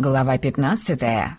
Глава пятнадцатая.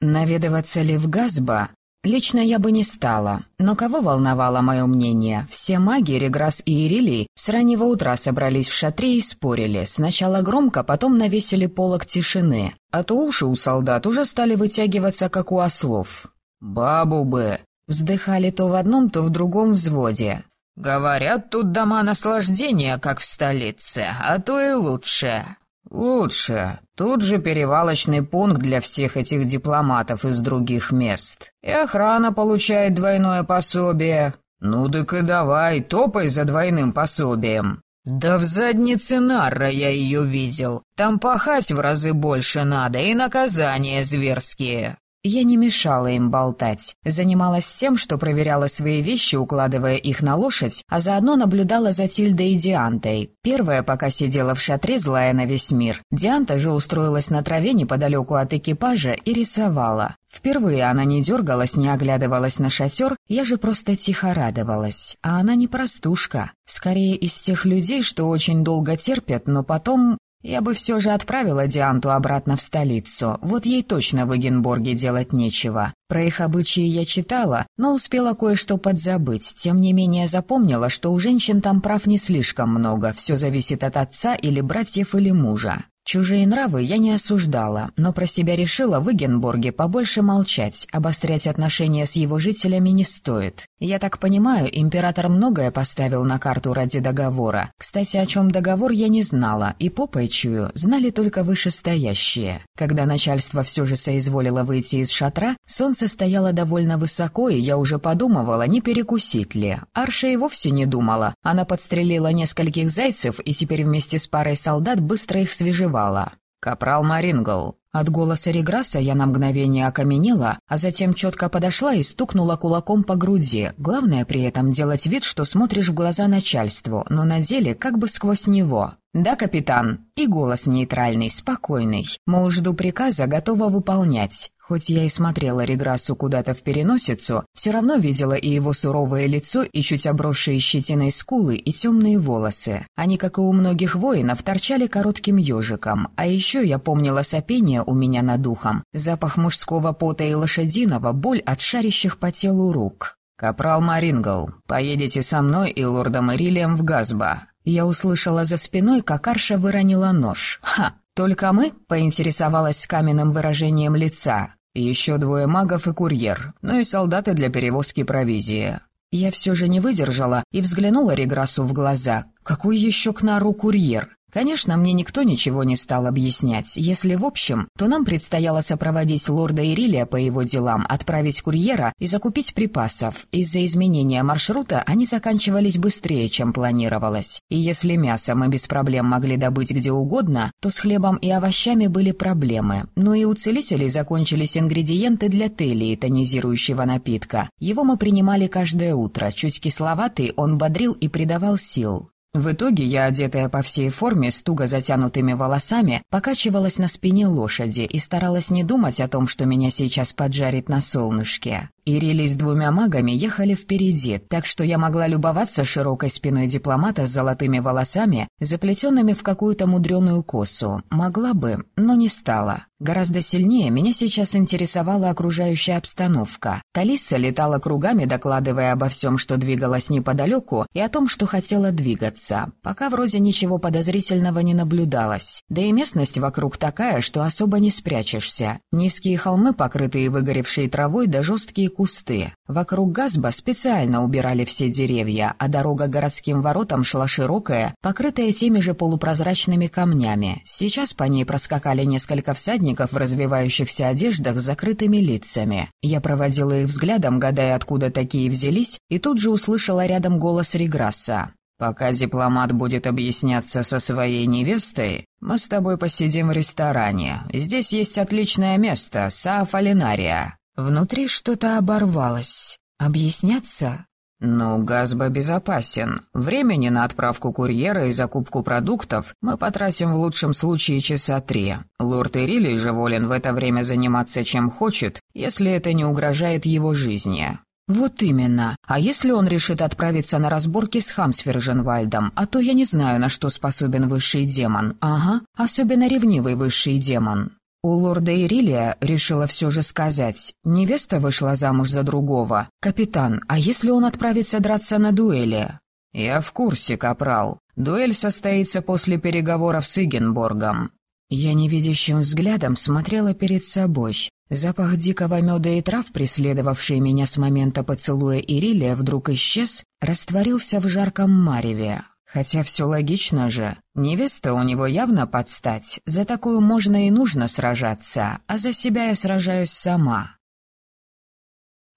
Наведываться ли в Газба? Лично я бы не стала, но кого волновало мое мнение? Все маги, Реграс и Ирилий с раннего утра собрались в шатре и спорили. Сначала громко, потом навесили полок тишины, а то уши у солдат уже стали вытягиваться, как у ослов. «Бабу бы!» Вздыхали то в одном, то в другом взводе. «Говорят, тут дома наслаждения, как в столице, а то и лучше». «Лучше. Тут же перевалочный пункт для всех этих дипломатов из других мест. И охрана получает двойное пособие. Ну так и давай, топай за двойным пособием». «Да в заднице Нарра я ее видел. Там пахать в разы больше надо, и наказания зверские». Я не мешала им болтать, занималась тем, что проверяла свои вещи, укладывая их на лошадь, а заодно наблюдала за Тильдой и Диантой. Первая пока сидела в шатре, злая на весь мир. Дианта же устроилась на траве неподалеку от экипажа и рисовала. Впервые она не дергалась, не оглядывалась на шатер, я же просто тихо радовалась. А она не простушка, скорее из тех людей, что очень долго терпят, но потом я бы все же отправила Дианту обратно в столицу, вот ей точно в Эгенборге делать нечего. Про их обычаи я читала, но успела кое-что подзабыть, тем не менее запомнила, что у женщин там прав не слишком много, все зависит от отца или братьев или мужа. Чужие нравы я не осуждала, но про себя решила в Игенборге побольше молчать, обострять отношения с его жителями не стоит. Я так понимаю, император многое поставил на карту ради договора. Кстати, о чем договор я не знала, и попой чую, знали только вышестоящие. Когда начальство все же соизволило выйти из шатра, солнце стояло довольно высоко, и я уже подумывала, не перекусить ли. Арша и вовсе не думала. Она подстрелила нескольких зайцев, и теперь вместе с парой солдат быстро их свежевала назвала. «Капрал Марингл». От голоса Реграса я на мгновение окаменела, а затем четко подошла и стукнула кулаком по груди. Главное при этом делать вид, что смотришь в глаза начальству, но на деле как бы сквозь него. «Да, капитан». И голос нейтральный, спокойный. Мол, жду приказа, готова выполнять. Хоть я и смотрела Реграссу куда-то в переносицу, все равно видела и его суровое лицо, и чуть обросшие щетиной скулы, и темные волосы. Они, как и у многих воинов, торчали коротким ежиком. А еще я помнила сопение у меня над ухом, запах мужского пота и лошадиного, боль от шарящих по телу рук. «Капрал Марингл, поедете со мной и лордом Ирилием в Газба». Я услышала за спиной, как Арша выронила нож. «Ха! Только мы?» — поинтересовалась с каменным выражением лица. Еще двое магов и курьер, ну и солдаты для перевозки провизии. Я все же не выдержала и взглянула Реграсу в глаза. Какой еще к нару курьер? Конечно, мне никто ничего не стал объяснять. Если в общем, то нам предстояло сопроводить лорда Ирилия по его делам, отправить курьера и закупить припасов. Из-за изменения маршрута они заканчивались быстрее, чем планировалось. И если мясо мы без проблем могли добыть где угодно, то с хлебом и овощами были проблемы. Но и у целителей закончились ингредиенты для телии, тонизирующего напитка. Его мы принимали каждое утро. Чуть кисловатый, он бодрил и придавал сил. В итоге я, одетая по всей форме, с туго затянутыми волосами, покачивалась на спине лошади и старалась не думать о том, что меня сейчас поджарит на солнышке. Ирили с двумя магами ехали впереди, так что я могла любоваться широкой спиной дипломата с золотыми волосами, заплетенными в какую-то мудреную косу. Могла бы, но не стала. Гораздо сильнее меня сейчас интересовала окружающая обстановка. Талисса летала кругами, докладывая обо всем, что двигалось неподалеку, и о том, что хотела двигаться. Пока вроде ничего подозрительного не наблюдалось. Да и местность вокруг такая, что особо не спрячешься. Низкие холмы, покрытые выгоревшей травой, да жесткие кусты. Вокруг Газба специально убирали все деревья, а дорога к городским воротам шла широкая, покрытая теми же полупрозрачными камнями. Сейчас по ней проскакали несколько всадников в развивающихся одеждах с закрытыми лицами. Я проводила их взглядом, гадая, откуда такие взялись, и тут же услышала рядом голос Реграсса. «Пока дипломат будет объясняться со своей невестой, мы с тобой посидим в ресторане. Здесь есть отличное место, Саафалинария. Внутри что-то оборвалось. Объясняться? «Ну, Газба безопасен. Времени на отправку курьера и закупку продуктов мы потратим в лучшем случае часа три. Лорд Ирилий же волен в это время заниматься чем хочет, если это не угрожает его жизни». «Вот именно. А если он решит отправиться на разборки с Хамсферженвальдом, а то я не знаю, на что способен высший демон. Ага, особенно ревнивый высший демон». У лорда Ирилия решила все же сказать. Невеста вышла замуж за другого. «Капитан, а если он отправится драться на дуэли?» «Я в курсе, капрал. Дуэль состоится после переговоров с Игенборгом». Я невидящим взглядом смотрела перед собой. Запах дикого меда и трав, преследовавший меня с момента поцелуя Ирилия, вдруг исчез, растворился в жарком мареве. Хотя все логично же. Невеста у него явно подстать. За такую можно и нужно сражаться, а за себя я сражаюсь сама.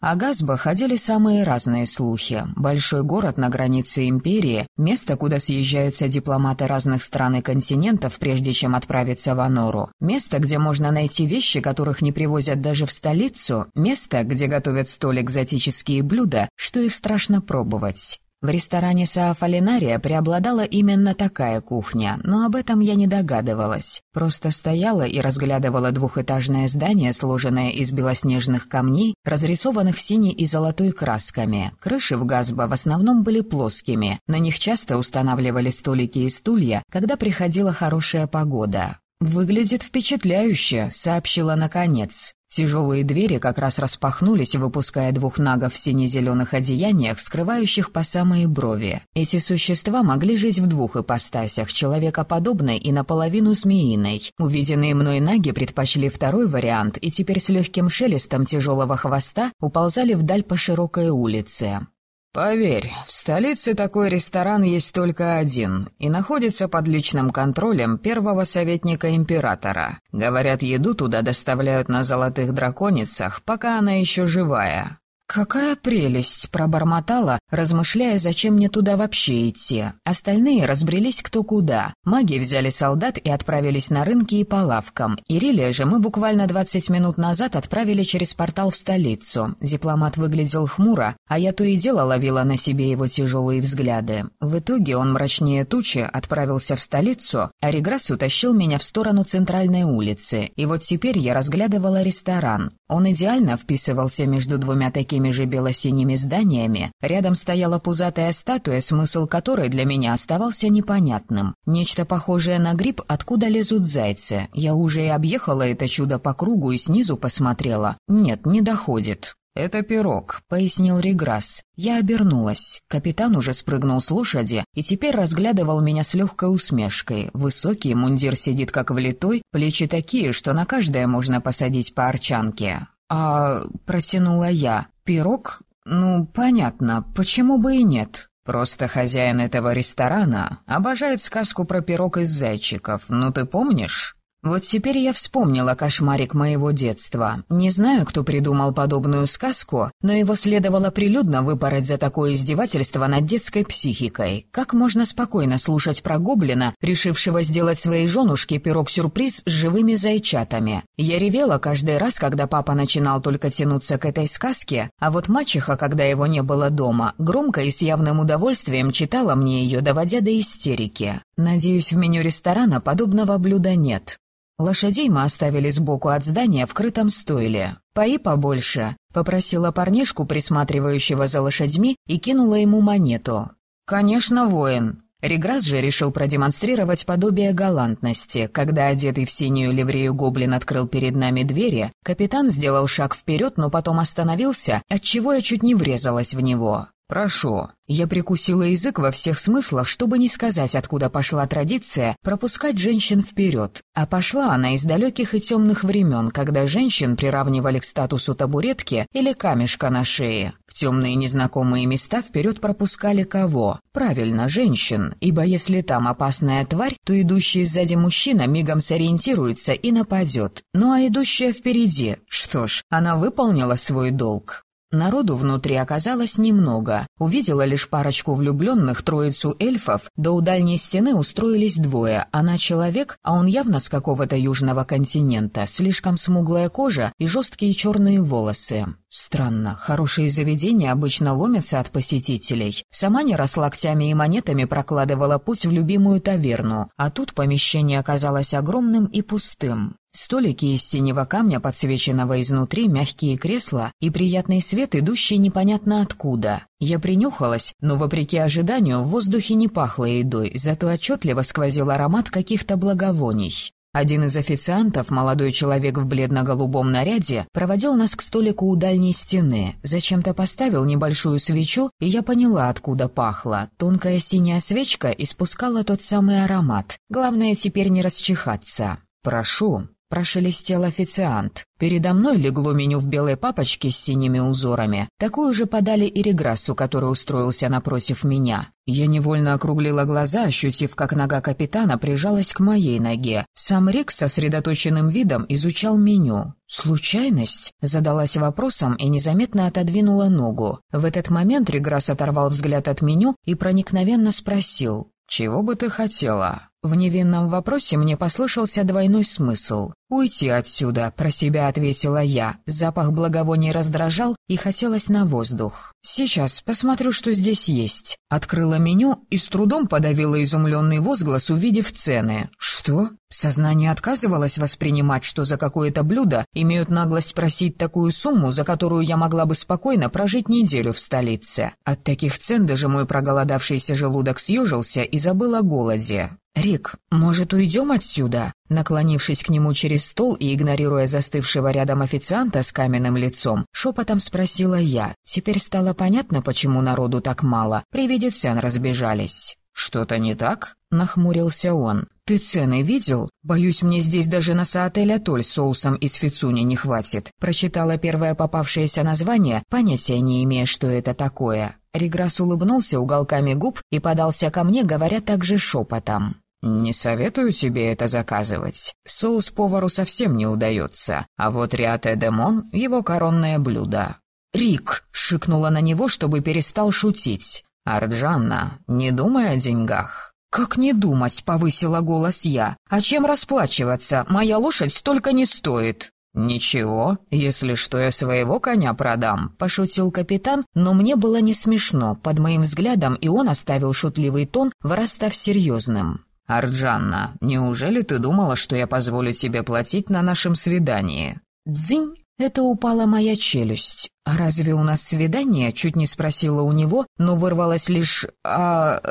О Газбо ходили самые разные слухи. Большой город на границе империи, место, куда съезжаются дипломаты разных стран и континентов, прежде чем отправиться в Анору. Место, где можно найти вещи, которых не привозят даже в столицу. Место, где готовят столь экзотические блюда, что их страшно пробовать. В ресторане Саафалинария преобладала именно такая кухня, но об этом я не догадывалась. Просто стояла и разглядывала двухэтажное здание, сложенное из белоснежных камней, разрисованных синей и золотой красками. Крыши в Газбо в основном были плоскими. На них часто устанавливали столики и стулья, когда приходила хорошая погода. «Выглядит впечатляюще», — сообщила наконец. Тяжелые двери как раз распахнулись, выпуская двух нагов в сине-зеленых одеяниях, скрывающих по самые брови. Эти существа могли жить в двух ипостасях, человекоподобной и наполовину змеиной. Увиденные мной наги предпочли второй вариант и теперь с легким шелестом тяжелого хвоста уползали вдаль по широкой улице. «Поверь, в столице такой ресторан есть только один и находится под личным контролем первого советника императора. Говорят, еду туда доставляют на золотых драконицах, пока она еще живая. «Какая прелесть!» — пробормотала, размышляя, зачем мне туда вообще идти. Остальные разбрелись кто куда. Маги взяли солдат и отправились на рынки и по лавкам. Ирилия же мы буквально 20 минут назад отправили через портал в столицу. Дипломат выглядел хмуро, а я то и дело ловила на себе его тяжелые взгляды. В итоге он мрачнее тучи отправился в столицу, а Реграсс утащил меня в сторону центральной улицы. И вот теперь я разглядывала ресторан. Он идеально вписывался между двумя такими же бело-синими зданиями. Рядом стояла пузатая статуя, смысл которой для меня оставался непонятным. Нечто похожее на гриб, откуда лезут зайцы. Я уже и объехала это чудо по кругу и снизу посмотрела. Нет, не доходит. «Это пирог», — пояснил Реграсс. Я обернулась. Капитан уже спрыгнул с лошади и теперь разглядывал меня с легкой усмешкой. Высокий мундир сидит как влитой, плечи такие, что на каждое можно посадить по арчанке. «А...» — протянула я. «Пирог? Ну, понятно, почему бы и нет?» «Просто хозяин этого ресторана обожает сказку про пирог из зайчиков, ну ты помнишь?» Вот теперь я вспомнила кошмарик моего детства. Не знаю, кто придумал подобную сказку, но его следовало прилюдно выпороть за такое издевательство над детской психикой. Как можно спокойно слушать про гоблина, решившего сделать своей женушке пирог-сюрприз с живыми зайчатами? Я ревела каждый раз, когда папа начинал только тянуться к этой сказке, а вот мачеха, когда его не было дома, громко и с явным удовольствием читала мне ее, доводя до истерики. Надеюсь, в меню ресторана подобного блюда нет. Лошадей мы оставили сбоку от здания в крытом стойле. «Пои побольше», — попросила парнишку, присматривающего за лошадьми, и кинула ему монету. «Конечно, воин». Реграсс же решил продемонстрировать подобие галантности. Когда одетый в синюю ливрею гоблин открыл перед нами двери, капитан сделал шаг вперед, но потом остановился, отчего я чуть не врезалась в него. «Прошу». Я прикусила язык во всех смыслах, чтобы не сказать, откуда пошла традиция пропускать женщин вперед. А пошла она из далеких и темных времен, когда женщин приравнивали к статусу табуретки или камешка на шее. В темные незнакомые места вперед пропускали кого? Правильно, женщин, ибо если там опасная тварь, то идущий сзади мужчина мигом сориентируется и нападет. Ну а идущая впереди, что ж, она выполнила свой долг. Народу внутри оказалось немного. Увидела лишь парочку влюбленных, троицу эльфов, да у дальней стены устроились двое. Она человек, а он явно с какого-то южного континента, слишком смуглая кожа и жесткие черные волосы. Странно, хорошие заведения обычно ломятся от посетителей. Сама не раз локтями и монетами прокладывала путь в любимую таверну, а тут помещение оказалось огромным и пустым. Столики из синего камня, подсвеченного изнутри, мягкие кресла и приятный свет, идущий непонятно откуда. Я принюхалась, но, вопреки ожиданию, в воздухе не пахло едой, зато отчетливо сквозил аромат каких-то благовоний. Один из официантов, молодой человек в бледно-голубом наряде, проводил нас к столику у дальней стены, зачем-то поставил небольшую свечу, и я поняла, откуда пахло. Тонкая синяя свечка испускала тот самый аромат. Главное теперь не расчихаться. «Прошу», Прошелестел официант. Передо мной легло меню в белой папочке с синими узорами. Такую же подали и Реграссу, который устроился напротив меня. Я невольно округлила глаза, ощутив, как нога капитана прижалась к моей ноге. Сам Рик с сосредоточенным видом изучал меню. «Случайность?» — задалась вопросом и незаметно отодвинула ногу. В этот момент Реграсс оторвал взгляд от меню и проникновенно спросил. «Чего бы ты хотела?» В невинном вопросе мне послышался двойной смысл. «Уйти отсюда», — про себя ответила я. Запах благовоний раздражал и хотелось на воздух. «Сейчас посмотрю, что здесь есть». Открыла меню и с трудом подавила изумленный возглас, увидев цены. «Что?» Сознание отказывалось воспринимать, что за какое-то блюдо имеют наглость просить такую сумму, за которую я могла бы спокойно прожить неделю в столице. От таких цен даже мой проголодавшийся желудок съежился и забыл о голоде. «Рик, может, уйдем отсюда?» Наклонившись к нему через стол и игнорируя застывшего рядом официанта с каменным лицом, шепотом спросила я. Теперь стало понятно, почему народу так мало. При виде цен разбежались. «Что-то не так?» — нахмурился он. «Ты цены видел? Боюсь, мне здесь даже на Саотель Атоль соусом из фицуни не хватит». Прочитала первое попавшееся название, понятия не имея, что это такое. Реграсс улыбнулся уголками губ и подался ко мне, говоря также шепотом. «Не советую тебе это заказывать. Соус повару совсем не удается, а вот Риате Демон — его коронное блюдо». «Рик!» — шикнула на него, чтобы перестал шутить. «Арджанна, не думай о деньгах». «Как не думать?» — повысила голос я. «А чем расплачиваться? Моя лошадь столько не стоит». «Ничего, если что, я своего коня продам», — пошутил капитан, но мне было не смешно. Под моим взглядом и он оставил шутливый тон, вырастав серьезным. «Арджанна, неужели ты думала, что я позволю тебе платить на нашем свидании?» «Дзинь!» Это упала моя челюсть. «А разве у нас свидание?» — чуть не спросила у него, но вырвалось лишь «а...»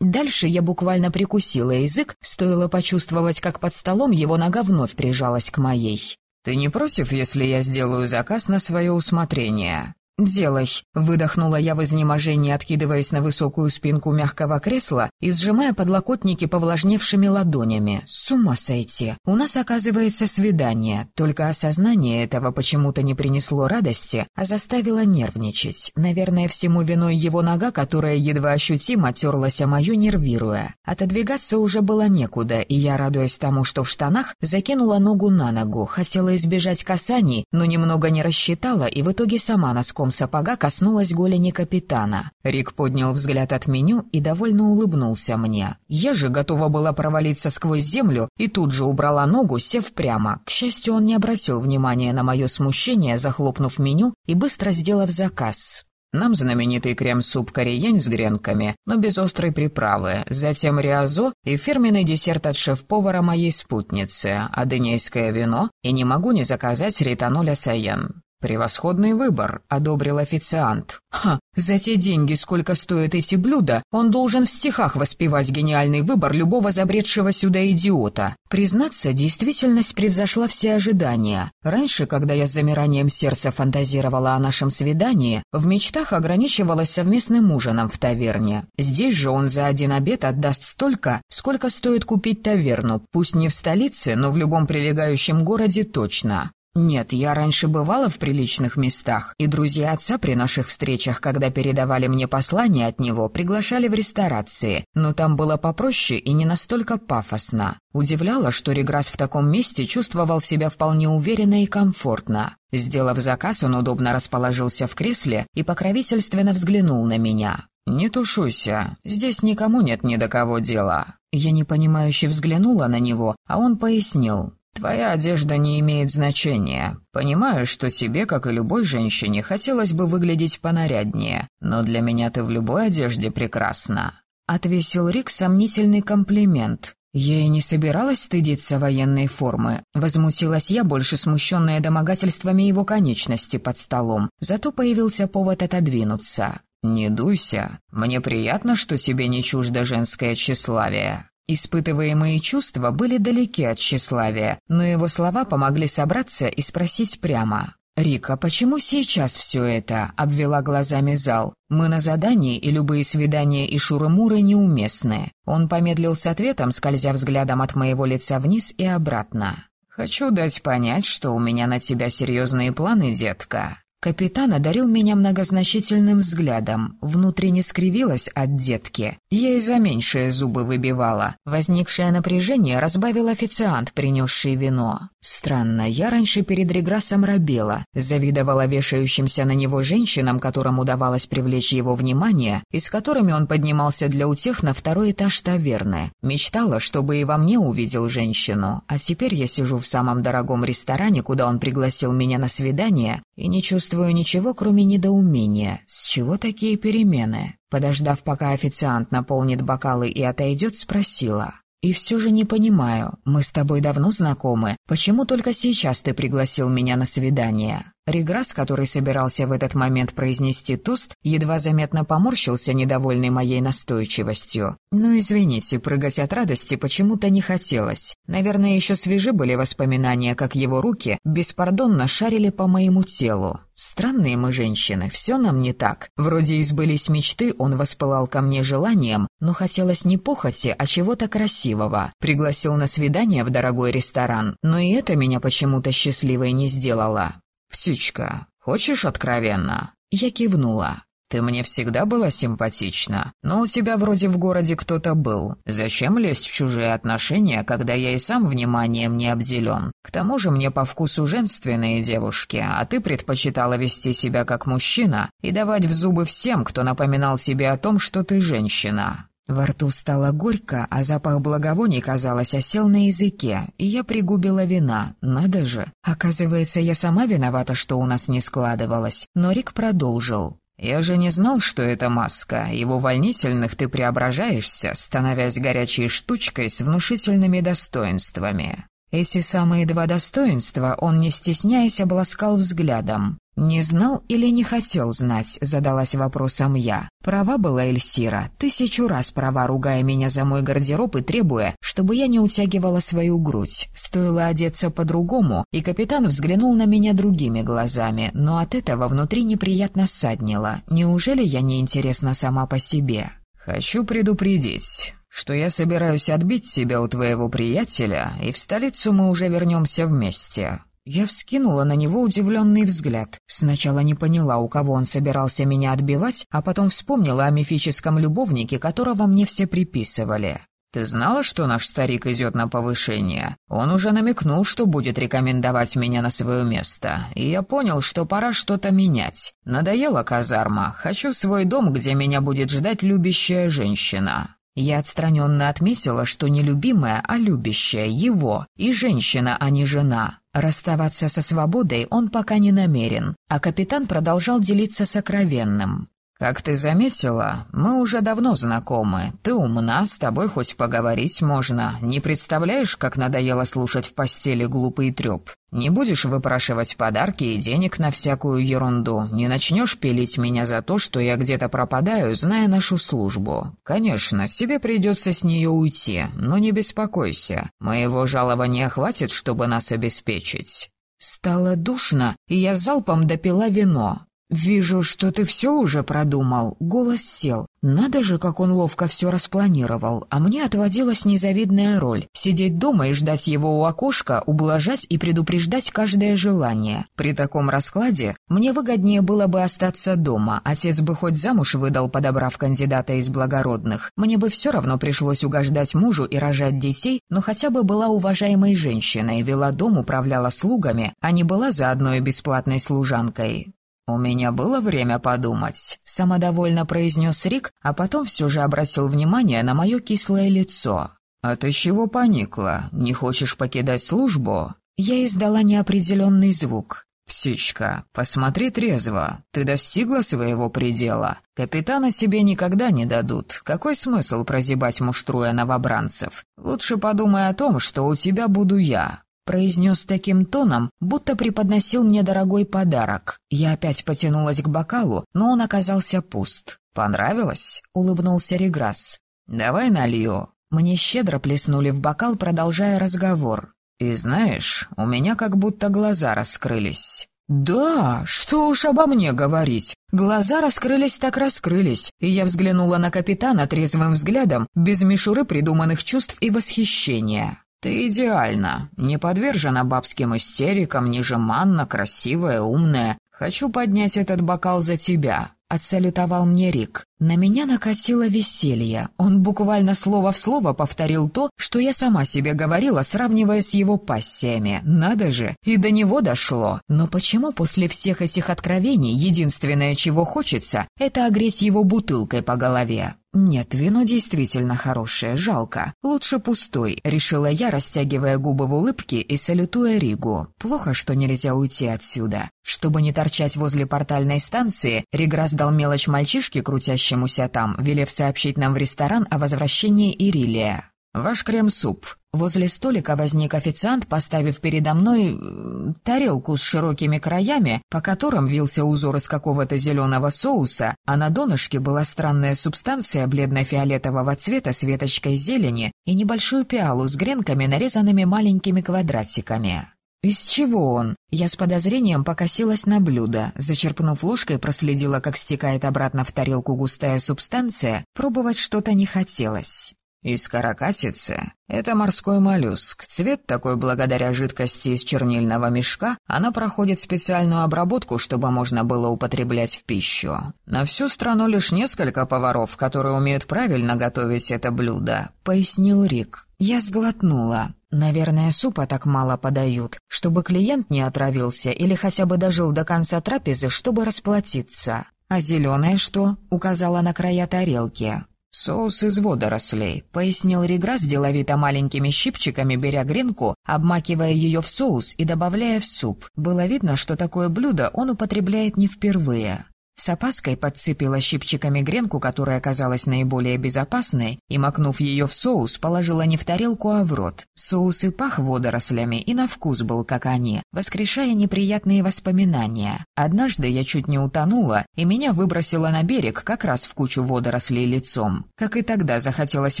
Дальше я буквально прикусила язык, стоило почувствовать, как под столом его нога вновь прижалась к моей. «Ты не против, если я сделаю заказ на свое усмотрение?» «Делай», — выдохнула я в изнеможении, откидываясь на высокую спинку мягкого кресла и сжимая подлокотники повлажневшими ладонями. «С ума сойти! У нас, оказывается, свидание, только осознание этого почему-то не принесло радости, а заставило нервничать. Наверное, всему виной его нога, которая едва ощутимо терлась о мою, нервируя. Отодвигаться уже было некуда, и я, радуясь тому, что в штанах, закинула ногу на ногу, хотела избежать касаний, но немного не рассчитала и в итоге сама носком носком сапога коснулась голени капитана. Рик поднял взгляд от меню и довольно улыбнулся мне. Я же готова была провалиться сквозь землю и тут же убрала ногу, сев прямо. К счастью, он не обратил внимания на мое смущение, захлопнув меню и быстро сделав заказ. Нам знаменитый крем-суп кориянь с гренками, но без острой приправы, затем риазо и фирменный десерт от шеф-повара моей спутницы, аденейское вино, и не могу не заказать ританоля саян. «Превосходный выбор», — одобрил официант. «Ха, за те деньги, сколько стоят эти блюда, он должен в стихах воспевать гениальный выбор любого забредшего сюда идиота. Признаться, действительность превзошла все ожидания. Раньше, когда я с замиранием сердца фантазировала о нашем свидании, в мечтах ограничивалась совместным ужином в таверне. Здесь же он за один обед отдаст столько, сколько стоит купить таверну, пусть не в столице, но в любом прилегающем городе точно. «Нет, я раньше бывала в приличных местах, и друзья отца при наших встречах, когда передавали мне послание от него, приглашали в ресторации, но там было попроще и не настолько пафосно. Удивляло, что Реграсс в таком месте чувствовал себя вполне уверенно и комфортно. Сделав заказ, он удобно расположился в кресле и покровительственно взглянул на меня. «Не тушуйся, здесь никому нет ни до кого дела». Я непонимающе взглянула на него, а он пояснил. Твоя одежда не имеет значения. Понимаю, что тебе, как и любой женщине, хотелось бы выглядеть понаряднее, но для меня ты в любой одежде прекрасна». Отвесил Рик сомнительный комплимент. И не собиралась стыдиться военной формы. Возмутилась я, больше смущенная домогательствами его конечности под столом. Зато появился повод отодвинуться. «Не дуйся. Мне приятно, что тебе не чуждо женское тщеславие». Испытываемые чувства были далеки от тщеславия, но его слова помогли собраться и спросить прямо. «Рика, почему сейчас все это?» — обвела глазами зал. «Мы на задании, и любые свидания и шуры-муры неуместны». Он помедлил с ответом, скользя взглядом от моего лица вниз и обратно. «Хочу дать понять, что у меня на тебя серьезные планы, детка». Капитан одарил меня многозначительным взглядом. Внутренне скривилась от детки. Я и за меньшие зубы выбивала. Возникшее напряжение разбавил официант, принесший вино. Странно, я раньше перед Реграсом робела, завидовала вешающимся на него женщинам, которым удавалось привлечь его внимание, и с которыми он поднимался для утех на второй этаж таверны. Мечтала, чтобы и во мне увидел женщину. А теперь я сижу в самом дорогом ресторане, куда он пригласил меня на свидание, и не чувствую ничего, кроме недоумения. С чего такие перемены? Подождав, пока официант наполнит бокалы и отойдет, спросила. «И все же не понимаю, мы с тобой давно знакомы. Почему только сейчас ты пригласил меня на свидание?» Реграс, который собирался в этот момент произнести тост, едва заметно поморщился, недовольный моей настойчивостью. «Ну, извините, прыгать от радости почему-то не хотелось. Наверное, еще свежи были воспоминания, как его руки беспардонно шарили по моему телу. Странные мы женщины, все нам не так. Вроде избылись мечты, он воспылал ко мне желанием, но хотелось не похоти, а чего-то красивого. Пригласил на свидание в дорогой ресторан, но и это меня почему-то счастливой не сделало. «Птичка, хочешь откровенно?» Я кивнула. «Ты мне всегда была симпатична, но у тебя вроде в городе кто-то был. Зачем лезть в чужие отношения, когда я и сам вниманием не обделен? К тому же мне по вкусу женственные девушки, а ты предпочитала вести себя как мужчина и давать в зубы всем, кто напоминал себе о том, что ты женщина». Во рту стало горько, а запах благовоний, казалось, осел на языке, и я пригубила вина. Надо же. Оказывается, я сама виновата, что у нас не складывалось. Но Рик продолжил. «Я же не знал, что это маска. Его вольнительных ты преображаешься, становясь горячей штучкой с внушительными достоинствами». Эти самые два достоинства он, не стесняясь, обласкал взглядом. «Не знал или не хотел знать?» — задалась вопросом я. Права была Эльсира, тысячу раз права, ругая меня за мой гардероб и требуя, чтобы я не утягивала свою грудь. Стоило одеться по-другому, и капитан взглянул на меня другими глазами, но от этого внутри неприятно ссаднило. Неужели я не интересна сама по себе? «Хочу предупредить» что я собираюсь отбить тебя у твоего приятеля, и в столицу мы уже вернемся вместе. Я вскинула на него удивленный взгляд. Сначала не поняла, у кого он собирался меня отбивать, а потом вспомнила о мифическом любовнике, которого мне все приписывали. «Ты знала, что наш старик идет на повышение? Он уже намекнул, что будет рекомендовать меня на свое место, и я понял, что пора что-то менять. Надоела казарма, хочу свой дом, где меня будет ждать любящая женщина». Я отстраненно отметила, что не любимая, а любящая его, и женщина, а не жена. Расставаться со свободой он пока не намерен, а капитан продолжал делиться сокровенным. «Как ты заметила, мы уже давно знакомы. Ты умна, с тобой хоть поговорить можно. Не представляешь, как надоело слушать в постели глупый трёп. Не будешь выпрашивать подарки и денег на всякую ерунду. Не начнешь пилить меня за то, что я где-то пропадаю, зная нашу службу. Конечно, тебе придется с нее уйти, но не беспокойся. Моего жалования хватит, чтобы нас обеспечить». Стало душно, и я залпом допила вино. «Вижу, что ты все уже продумал». Голос сел. Надо же, как он ловко все распланировал. А мне отводилась незавидная роль. Сидеть дома и ждать его у окошка, ублажать и предупреждать каждое желание. При таком раскладе мне выгоднее было бы остаться дома. Отец бы хоть замуж выдал, подобрав кандидата из благородных. Мне бы все равно пришлось угождать мужу и рожать детей, но хотя бы была уважаемой женщиной, вела дом, управляла слугами, а не была заодно и бесплатной служанкой. «У меня было время подумать», — самодовольно произнес Рик, а потом все же обратил внимание на мое кислое лицо. «А ты чего поникла? Не хочешь покидать службу?» Я издала неопределенный звук. «Птичка, посмотри трезво. Ты достигла своего предела. Капитана себе никогда не дадут. Какой смысл прозябать муштруя новобранцев? Лучше подумай о том, что у тебя буду я. Произнес таким тоном, будто преподносил мне дорогой подарок. Я опять потянулась к бокалу, но он оказался пуст. «Понравилось?» — улыбнулся Реграсс. «Давай налью». Мне щедро плеснули в бокал, продолжая разговор. «И знаешь, у меня как будто глаза раскрылись». «Да, что уж обо мне говорить. Глаза раскрылись так раскрылись, и я взглянула на капитана трезвым взглядом, без мишуры придуманных чувств и восхищения. «Ты идеальна, не подвержена бабским истерикам, не жеманна, красивая, умная. Хочу поднять этот бокал за тебя отсалютовал мне Рик. На меня накатило веселье. Он буквально слово в слово повторил то, что я сама себе говорила, сравнивая с его пассиями. Надо же, и до него дошло. Но почему после всех этих откровений единственное, чего хочется, это огреть его бутылкой по голове? «Нет, вино действительно хорошее, жалко. Лучше пустой», — решила я, растягивая губы в улыбке и салютуя Ригу. «Плохо, что нельзя уйти отсюда. Чтобы не торчать возле портальной станции, Риграс дал мелочь мальчишке, крутящемуся там, велев сообщить нам в ресторан о возвращении Ирилия. «Ваш крем-суп». Возле столика возник официант, поставив передо мной э, тарелку с широкими краями, по которым вился узор из какого-то зеленого соуса, а на донышке была странная субстанция бледно-фиолетового цвета с веточкой зелени и небольшую пиалу с гренками, нарезанными маленькими квадратиками. «Из чего он?» Я с подозрением покосилась на блюдо, зачерпнув ложкой, проследила, как стекает обратно в тарелку густая субстанция, пробовать что-то не хотелось. «Из каракатицы? Это морской моллюск. Цвет такой благодаря жидкости из чернильного мешка. Она проходит специальную обработку, чтобы можно было употреблять в пищу. На всю страну лишь несколько поваров, которые умеют правильно готовить это блюдо», — пояснил Рик. Я сглотнула. Наверное, супа так мало подают, чтобы клиент не отравился или хотя бы дожил до конца трапезы, чтобы расплатиться. А зеленое что? Указала на края тарелки. «Соус из водорослей», — пояснил Реграс деловито маленькими щипчиками, беря гренку, обмакивая ее в соус и добавляя в суп. Было видно, что такое блюдо он употребляет не впервые. С опаской подцепила щипчиками гренку, которая оказалась наиболее безопасной, и, макнув ее в соус, положила не в тарелку, а в рот. Соус и пах водорослями, и на вкус был, как они, воскрешая неприятные воспоминания. Однажды я чуть не утонула, и меня выбросило на берег как раз в кучу водорослей лицом. Как и тогда захотелось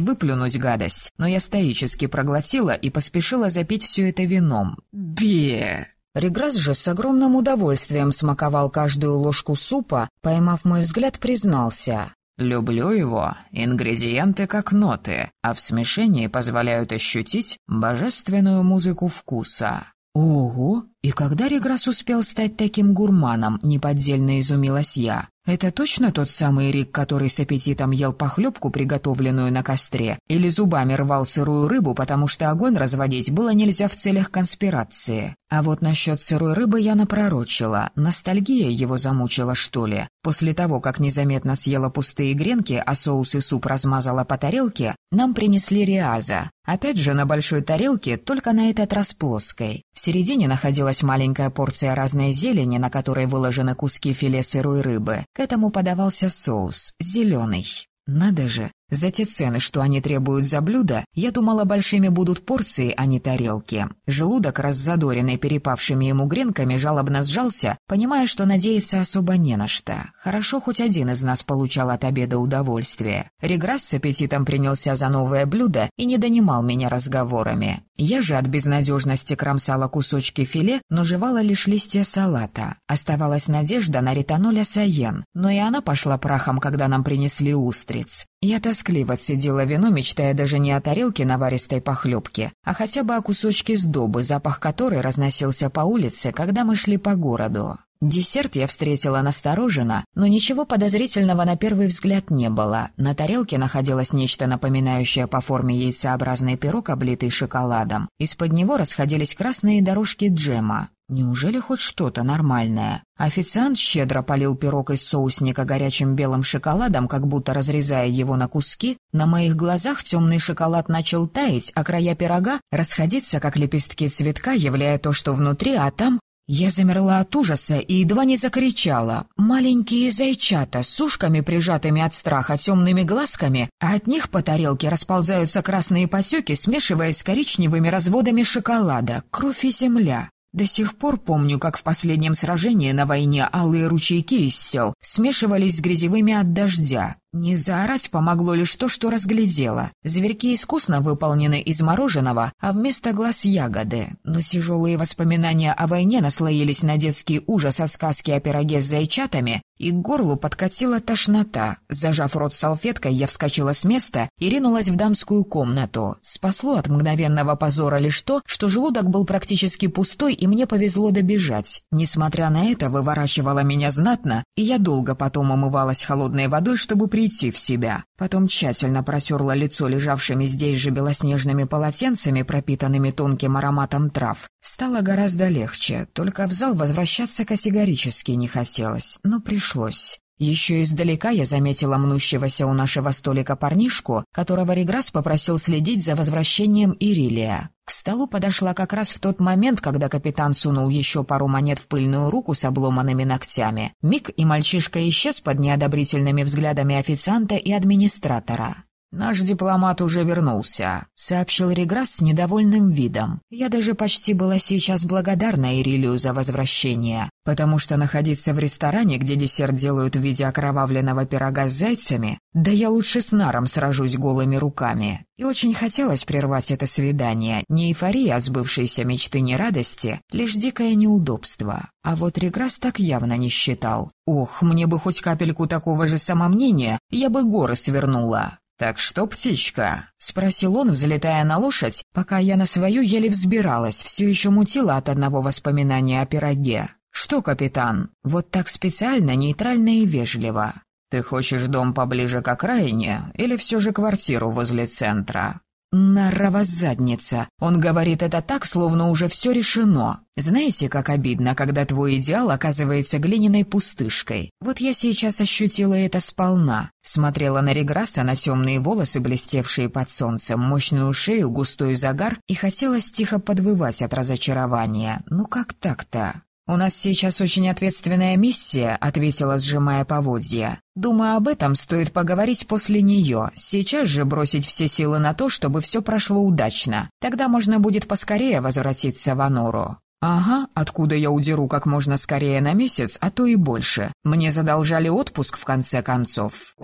выплюнуть гадость, но я стоически проглотила и поспешила запить все это вином. Бе! Реграсс же с огромным удовольствием смаковал каждую ложку супа, поймав мой взгляд, признался. «Люблю его. Ингредиенты как ноты, а в смешении позволяют ощутить божественную музыку вкуса». «Ого! И когда Реграсс успел стать таким гурманом?» — неподдельно изумилась я. «Это точно тот самый Рик, который с аппетитом ел похлебку, приготовленную на костре, или зубами рвал сырую рыбу, потому что огонь разводить было нельзя в целях конспирации? А вот насчет сырой рыбы я напророчила. Ностальгия его замучила, что ли? После того, как незаметно съела пустые гренки, а соус и суп размазала по тарелке, нам принесли риаза. Опять же на большой тарелке, только на этот раз плоской. В середине находилась маленькая порция разной зелени, на которой выложены куски филе сырой рыбы. К этому подавался соус, зеленый. Надо же, за те цены, что они требуют за блюдо, я думала, большими будут порции, а не тарелки. Желудок, раззадоренный перепавшими ему гренками, жалобно сжался, понимая, что надеяться особо не на что. Хорошо, хоть один из нас получал от обеда удовольствие. Реграсс с аппетитом принялся за новое блюдо и не донимал меня разговорами. Я же от безнадежности кромсала кусочки филе, но жевала лишь листья салата. Оставалась надежда на ретаноля Саен, но и она пошла прахом, когда нам принесли устриц. Я тоскливо цедила вино, мечтая даже не о тарелке наваристой похлебки, а хотя бы о кусочке сдобы, запах которой разносился по улице, когда мы шли по городу. Десерт я встретила настороженно, но ничего подозрительного на первый взгляд не было. На тарелке находилось нечто напоминающее по форме яйцеобразный пирог, облитый шоколадом. Из-под него расходились красные дорожки джема. Неужели хоть что-то нормальное? Официант щедро полил пирог из соусника горячим белым шоколадом, как будто разрезая его на куски. На моих глазах темный шоколад начал таять, а края пирога расходиться, как лепестки цветка, являя то, что внутри, а там... Я замерла от ужаса и едва не закричала. Маленькие зайчата с ушками, прижатыми от страха темными глазками, а от них по тарелке расползаются красные потеки, смешиваясь с коричневыми разводами шоколада. Кровь и земля. До сих пор помню, как в последнем сражении на войне алые ручейки из тел смешивались с грязевыми от дождя. Не заорать помогло лишь то, что разглядела. Зверьки искусно выполнены из мороженого, а вместо глаз ягоды. Но тяжелые воспоминания о войне наслоились на детский ужас от сказки о пироге с зайчатами, и к горлу подкатила тошнота. Зажав рот салфеткой, я вскочила с места и ринулась в дамскую комнату. Спасло от мгновенного позора лишь то, что желудок был практически пустой, и мне повезло добежать. Несмотря на это, выворачивала меня знатно, и я долго потом умывалась холодной водой, чтобы прийти в себя. Потом тщательно протерла лицо лежавшими здесь же белоснежными полотенцами, пропитанными тонким ароматом трав. Стало гораздо легче, только в зал возвращаться категорически не хотелось, но пришлось. Еще издалека я заметила мнущегося у нашего столика парнишку, которого Реграс попросил следить за возвращением Ирилия. К столу подошла как раз в тот момент, когда капитан сунул еще пару монет в пыльную руку с обломанными ногтями. Миг и мальчишка исчез под неодобрительными взглядами официанта и администратора. «Наш дипломат уже вернулся», — сообщил Реграсс с недовольным видом. «Я даже почти была сейчас благодарна Ирилию за возвращение, потому что находиться в ресторане, где десерт делают в виде окровавленного пирога с зайцами, да я лучше с наром сражусь голыми руками. И очень хотелось прервать это свидание, не эйфория от сбывшейся мечты, не радости, лишь дикое неудобство. А вот Реграсс так явно не считал. Ох, мне бы хоть капельку такого же самомнения, я бы горы свернула. «Так что, птичка?» — спросил он, взлетая на лошадь, пока я на свою еле взбиралась, все еще мутила от одного воспоминания о пироге. «Что, капитан? Вот так специально, нейтрально и вежливо. Ты хочешь дом поближе к окраине или все же квартиру возле центра?» «Нарова задница. Он говорит это так, словно уже все решено. Знаете, как обидно, когда твой идеал оказывается глиняной пустышкой? Вот я сейчас ощутила это сполна. Смотрела на Реграсса, на темные волосы, блестевшие под солнцем, мощную шею, густой загар, и хотелось тихо подвывать от разочарования. Ну как так-то? «У нас сейчас очень ответственная миссия», — ответила, сжимая поводья. «Думаю, об этом стоит поговорить после нее. Сейчас же бросить все силы на то, чтобы все прошло удачно. Тогда можно будет поскорее возвратиться в Анору». «Ага, откуда я удеру как можно скорее на месяц, а то и больше. Мне задолжали отпуск, в конце концов».